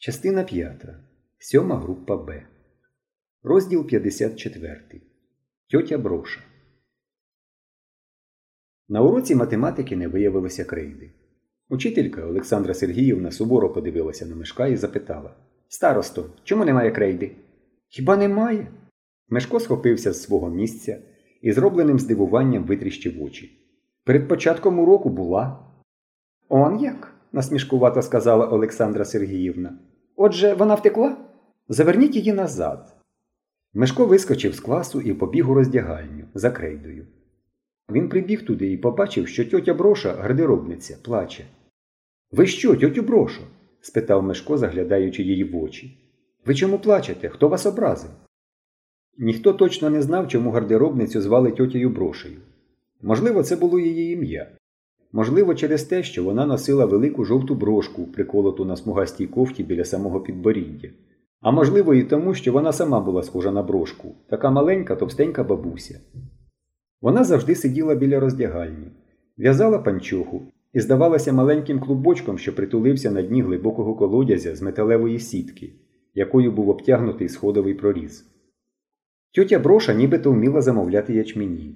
Частина 5. Сьома група Б. Розділ 54. Тьотя Броша. На уроці математики не виявилося крейди. Учителька Олександра Сергіївна суворо подивилася на мешка і запитала Старосто, чому немає крейди? Хіба немає? Мешко схопився з свого місця і зробленим здивуванням витріщив очі. Перед початком уроку була. Он як? насмішкувато сказала Олександра Сергіївна. Отже, вона втекла? Заверніть її назад. Мешко вискочив з класу і побіг у роздягальню за крейдою. Він прибіг туди і побачив, що тьотя Броша, гардеробниця, плаче. Ви що, тьотю Брошу? спитав Мешко, заглядаючи її в очі. Ви чому плачете? Хто вас образив? Ніхто точно не знав, чому гардеробницю звали тьотєю Брошею. Можливо, це було її ім'я. Можливо, через те, що вона носила велику жовту брошку, приколоту на смугастій кофті біля самого підборіддя. А можливо, і тому, що вона сама була схожа на брошку, така маленька, товстенька бабуся. Вона завжди сиділа біля роздягальні, в'язала панчоху і здавалася маленьким клубочком, що притулився на дні глибокого колодязя з металевої сітки, якою був обтягнутий сходовий проріз. Тьотя броша нібито вміла замовляти ячмені.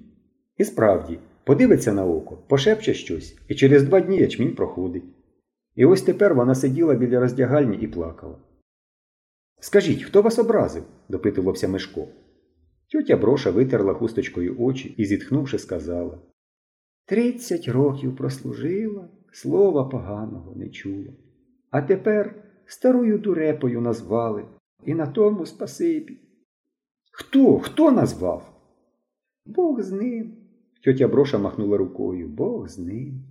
І справді, подивиться на око, пошепче щось, і через два дні ячмінь проходить. І ось тепер вона сиділа біля роздягальні і плакала. Скажіть, хто вас образив? допитувався Мишко. Тьотя броша витерла хусточкою очі і, зітхнувши, сказала Тридцять років прослужила, слова поганого не чула. А тепер старою дурепою назвали, і на тому спасибі. Хто? Хто назвав? Бог з ним. Тьотя броша махнула рукою. Бог з ним.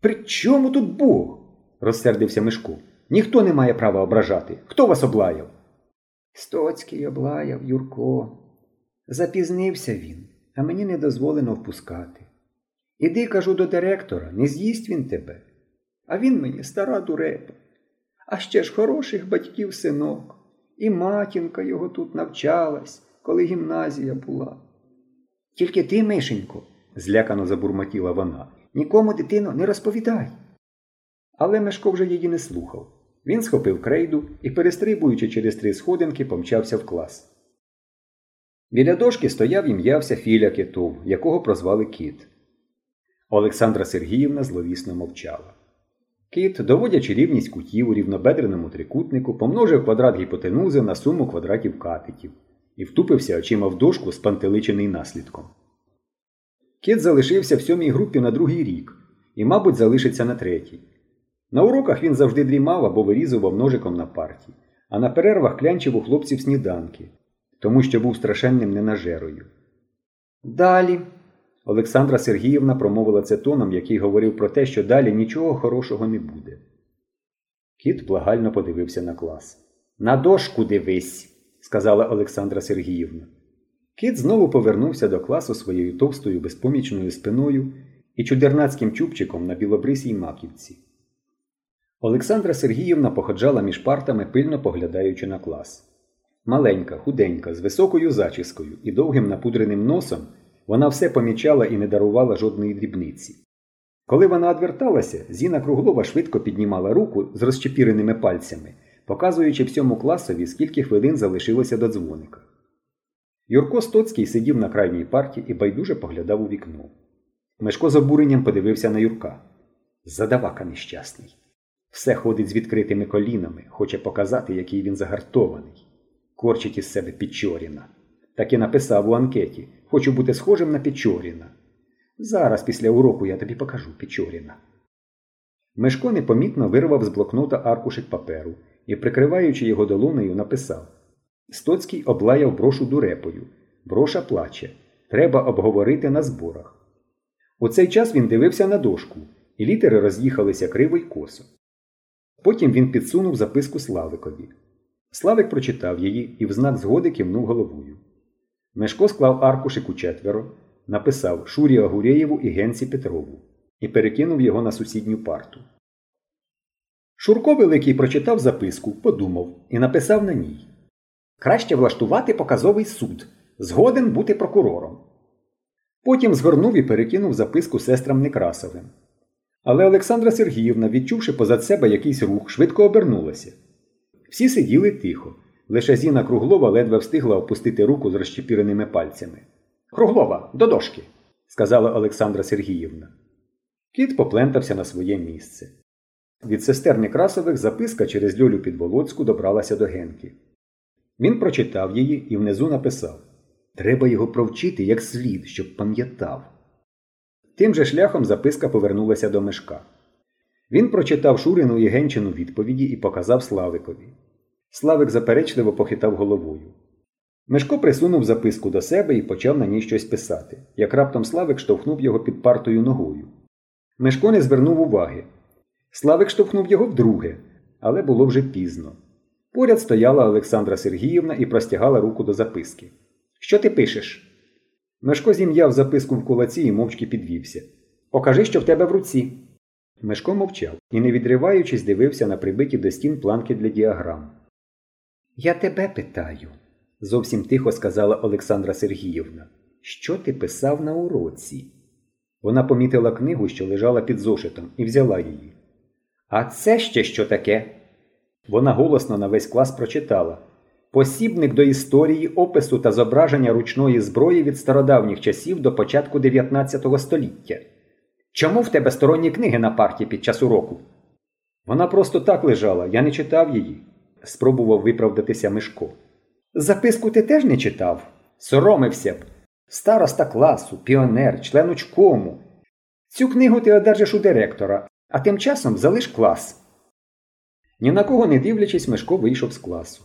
При чому тут Бог? розсердився Мишко. Ніхто не має права ображати. Хто вас облаяв? Стоцький облаяв, Юрко. Запізнився він, а мені не дозволено впускати. Іди, кажу, до директора, не з'їсть він тебе. А він мені стара дурепа. А ще ж хороших батьків синок. І матінка його тут навчалась, коли гімназія була. Тільки ти, Мишенько, злякано забурмотіла вона, нікому, дитино, не розповідай. Але Мешко вже її не слухав. Він схопив крейду і, перестрибуючи через три сходинки, помчався в клас. Біля дошки стояв і м'явся Філя Китов, якого прозвали кіт. Олександра Сергіївна зловісно мовчала. Кіт, доводячи рівність кутів у рівнобедреному трикутнику, помножив квадрат гіпотенузи на суму квадратів катетів і втупився очима в дошку, спантеличений наслідком. Кіт залишився в сьомій групі на другий рік і, мабуть, залишиться на третій. На уроках він завжди дрімав або вирізував ножиком на парті, а на перервах клянчив у хлопців сніданки, тому що був страшенним ненажерою. Далі. Олександра Сергіївна промовила це тоном, який говорив про те, що далі нічого хорошого не буде. Кіт благально подивився на клас. На дошку дивись, сказала Олександра Сергіївна. Кіт знову повернувся до класу своєю товстою безпомічною спиною і чудернацьким чубчиком на білобрисій маківці. Олександра Сергіївна походжала між партами, пильно поглядаючи на клас. Маленька, худенька, з високою зачіскою і довгим напудреним носом, вона все помічала і не дарувала жодної дрібниці. Коли вона одверталася, Зіна Круглова швидко піднімала руку з розчепіреними пальцями, показуючи всьому класові, скільки хвилин залишилося до дзвоника. Юрко Стоцький сидів на крайній парті і байдуже поглядав у вікно. Мешко з обуренням подивився на Юрка. Задавака нещасний. Все ходить з відкритими колінами, хоче показати, який він загартований. Корчить із себе Пічоріна. Так і написав у анкеті Хочу бути схожим на Пічоріна. Зараз після уроку я тобі покажу Пічоріна. Мешко непомітно вирвав з блокнота аркушик паперу і, прикриваючи його долонею, написав Стоцький облаяв брошу дурепою. Броша плаче. Треба обговорити на зборах. У цей час він дивився на дошку, і літери роз'їхалися криво й косо. Потім він підсунув записку Славикові. Славик прочитав її і в знак згоди кивнув головою. Мешко склав аркушик у четверо, написав Шурі Агурєєву і Генці Петрову і перекинув його на сусідню парту. Шурко Великий прочитав записку, подумав і написав на ній Краще влаштувати показовий суд, згоден бути прокурором. Потім згорнув і перекинув записку сестрам Некрасовим. Але Олександра Сергіївна, відчувши позад себе якийсь рух, швидко обернулася. Всі сиділи тихо. Лише Зіна Круглова ледве встигла опустити руку з розчепіреними пальцями. Круглова, до дошки, сказала Олександра Сергіївна. Кіт поплентався на своє місце. Від сестер Некрасових записка через Льолю Підволоцьку добралася до Генки. Він прочитав її і внизу написав Треба його провчити як слід, щоб пам'ятав. Тим же шляхом записка повернулася до мешка. Він прочитав Шурину і Генчину відповіді і показав Славикові. Славик заперечливо похитав головою. Мешко присунув записку до себе і почав на ній щось писати, як раптом Славик штовхнув його під партою ногою. Мешко не звернув уваги. Славик штовхнув його вдруге, але було вже пізно. Поряд стояла Олександра Сергіївна і простягала руку до записки. Що ти пишеш? Мешко зім'яв записку в кулаці і мовчки підвівся. Покажи, що в тебе в руці. Мешко мовчав і, не відриваючись, дивився на прибиті до стін планки для діаграм. Я тебе питаю, зовсім тихо сказала Олександра Сергіївна. Що ти писав на уроці? Вона помітила книгу, що лежала під зошитом, і взяла її. А це ще що таке? Вона голосно на весь клас прочитала Посібник до історії, опису та зображення ручної зброї від стародавніх часів до початку 19 століття. Чому в тебе сторонні книги на парті під час уроку? Вона просто так лежала, я не читав її, спробував виправдатися Мишко. Записку ти теж не читав? Соромився б. Староста класу, піонер, член учкому. Цю книгу ти одержиш у директора, а тим часом залиш клас. Ні на кого не дивлячись, Мишко вийшов з класу.